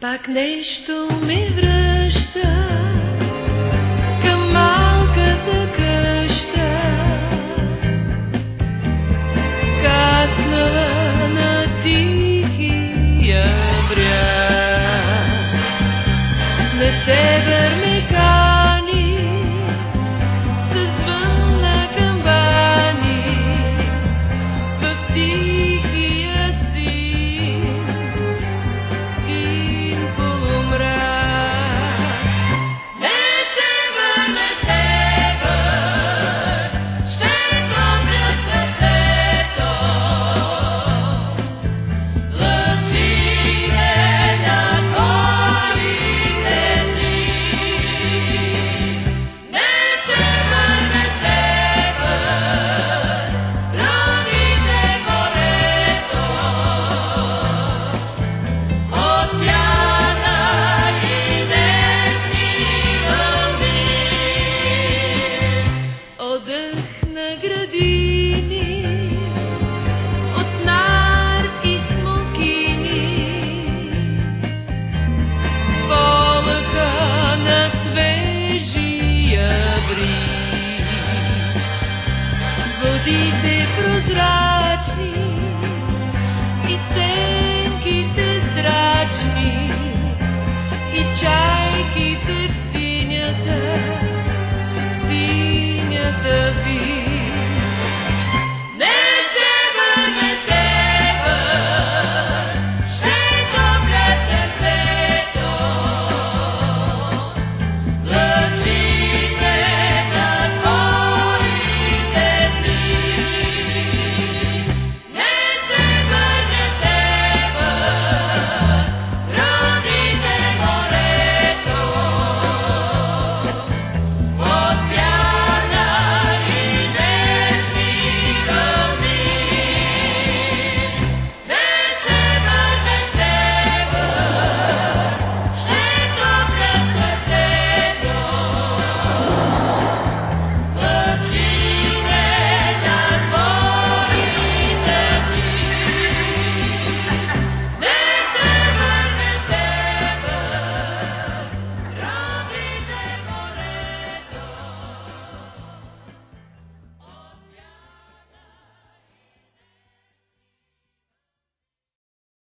Пак нещо ми връща. each other.